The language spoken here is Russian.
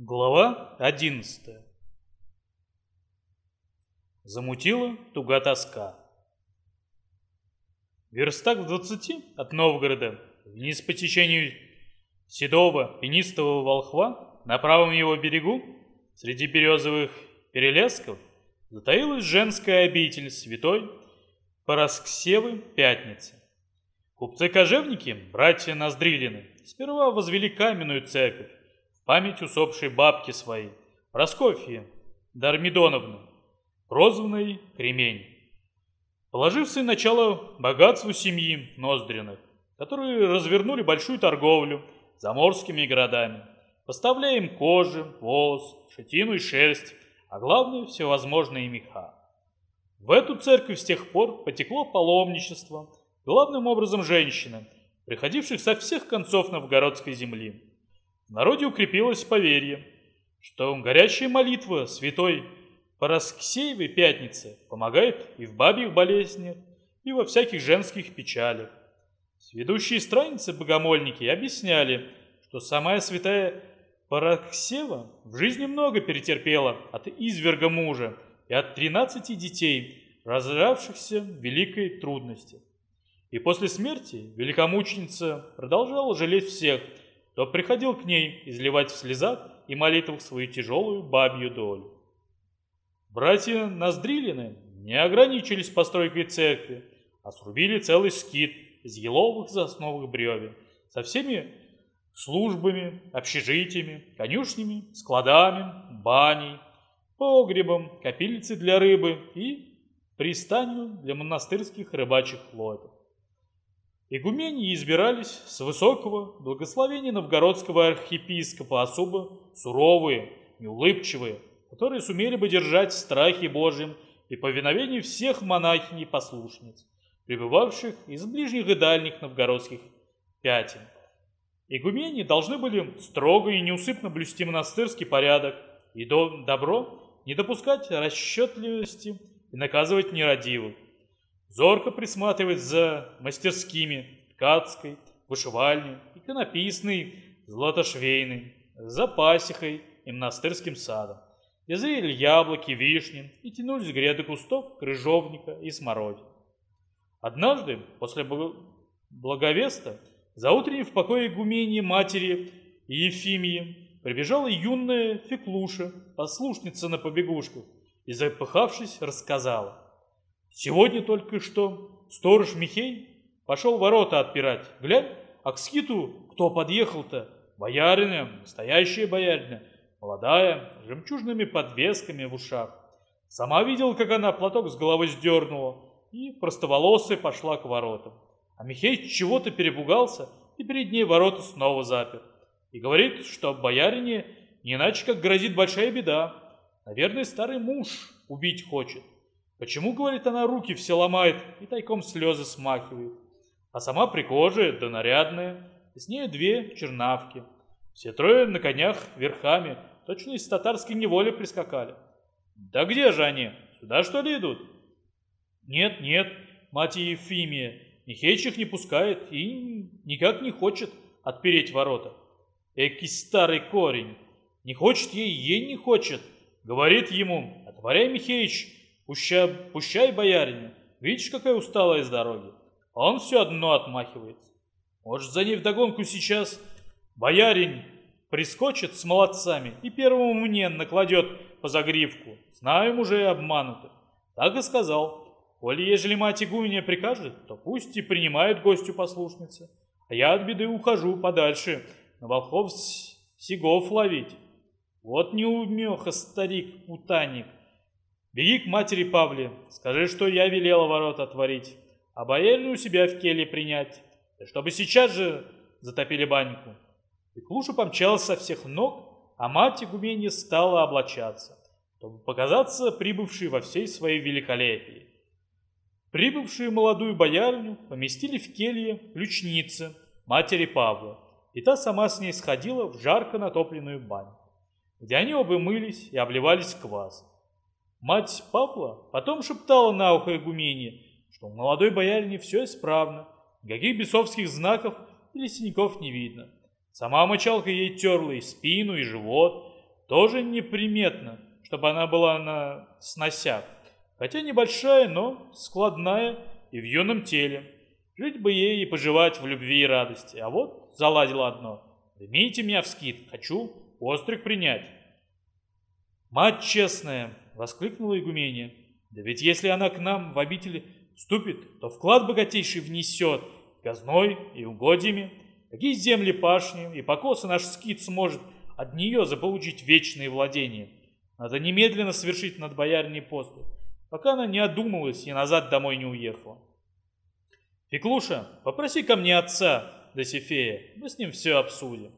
Глава одиннадцатая Замутила туга тоска. Верстак в двадцати от Новгорода, вниз по течению седого пенистого волхва, на правом его берегу, среди березовых перелесков, затаилась женская обитель святой Парасксевы Пятницы. Купцы-кожевники, братья Ноздрилины, сперва возвели каменную церковь, память усопшей бабки своей, Просковьи Дармидоновны, прозванной Кремень, положившей начало богатству семьи Ноздриных, которые развернули большую торговлю заморскими городами, поставляя им кожи, волос, шатину и шерсть, а главное – всевозможные меха. В эту церковь с тех пор потекло паломничество, главным образом женщины, приходивших со всех концов новгородской земли. В народе укрепилось поверье, что горячая молитва святой Парасксеевой Пятницы помогает и в бабьих болезнях, и во всяких женских печалях. Сведущие страницы-богомольники объясняли, что самая святая Параксева в жизни много перетерпела от изверга мужа и от тринадцати детей, разравшихся в великой трудности. И после смерти великомученица продолжала жалеть всех – то приходил к ней изливать в слезах и молитвах свою тяжелую бабью долю. Братья Ноздрилины не ограничились постройкой церкви, а срубили целый скит из еловых засновых бревен со всеми службами, общежитиями, конюшнями, складами, баней, погребом, капельницей для рыбы и пристанью для монастырских рыбачьих лодок. Игумени избирались с высокого благословения новгородского архиепископа особо суровые, неулыбчивые, которые сумели бы держать в страхе Божьем и повиновении всех монахинь и послушниц, пребывавших из ближних и дальних новгородских пятен. Игумени должны были строго и неусыпно блюсти монастырский порядок и до добро не допускать расчетливости и наказывать нерадивых зорко присматривать за мастерскими, ткацкой, вышивальней, иконописной, златошвейной, за пасекой и монастырским садом. И яблоки, вишни, и тянулись гряды кустов, крыжовника и смородины. Однажды, после благовеста, за утренним в покое игумении матери Ефимии прибежала юная Феклуша, послушница на побегушках, и, запыхавшись, рассказала – Сегодня только что сторож Михей пошел ворота отпирать. Глянь, а к скиту кто подъехал-то? Боярина, настоящая боярина, молодая, с жемчужными подвесками в ушах. Сама видел, как она платок с головы сдернула и простоволосая пошла к воротам. А Михей чего-то перепугался и перед ней ворота снова запер. И говорит, что боярине не иначе как грозит большая беда. Наверное, старый муж убить хочет. Почему, говорит она, руки все ломает и тайком слезы смахивает? А сама прикожая да нарядная, и с нею две чернавки. Все трое на конях верхами, точно из татарской неволи прискакали. Да где же они? Сюда что ли идут? Нет, нет, мать Ефимия, Михеич их не пускает и никак не хочет отпереть ворота. Эки старый корень, не хочет ей, ей не хочет. Говорит ему, отворяй, Михеич, Пущай, пущай, боярине, видишь, какая усталая с дороги. А он все одно отмахивается. Может, за ней вдогонку сейчас боярин прискочит с молодцами и первому мне накладет по загривку. Знаем уже обмануты. Так и сказал. Коли ежели мать игуменя прикажет, то пусть и принимает гостю послушницы. А я от беды ухожу подальше, на волхов сигов ловить. Вот неумеха старик-путанник. Беги к матери Павле, скажи, что я велела ворота отворить, а боярину у себя в келье принять, чтобы сейчас же затопили баньку. И Клуша помчалась со всех ног, а мать игуменья стала облачаться, чтобы показаться прибывшей во всей своей великолепии. Прибывшую молодую боярню поместили в келье ключницы матери Павла, и та сама с ней сходила в жарко натопленную баню, где они оба мылись и обливались квасом. Мать Павла потом шептала на ухо игумене, что у молодой боярине все исправно, никаких бесовских знаков или синяков не видно. Сама мочалка ей терла и спину, и живот, тоже неприметно, чтобы она была на сносях, хотя небольшая, но складная и в юном теле. Жить бы ей и поживать в любви и радости. А вот заладила одно. Примите меня в скид, хочу острых принять. Мать честная, воскликнула игумения. Да ведь если она к нам в обители вступит, то вклад богатейший внесет, казной и угодьями. Какие земли пашни и покосы наш скид сможет от нее заполучить вечные владения. Надо немедленно совершить над боярней посту, пока она не одумалась и назад домой не уехала. Феклуша, попроси ко мне отца, Досифея, мы с ним все обсудим.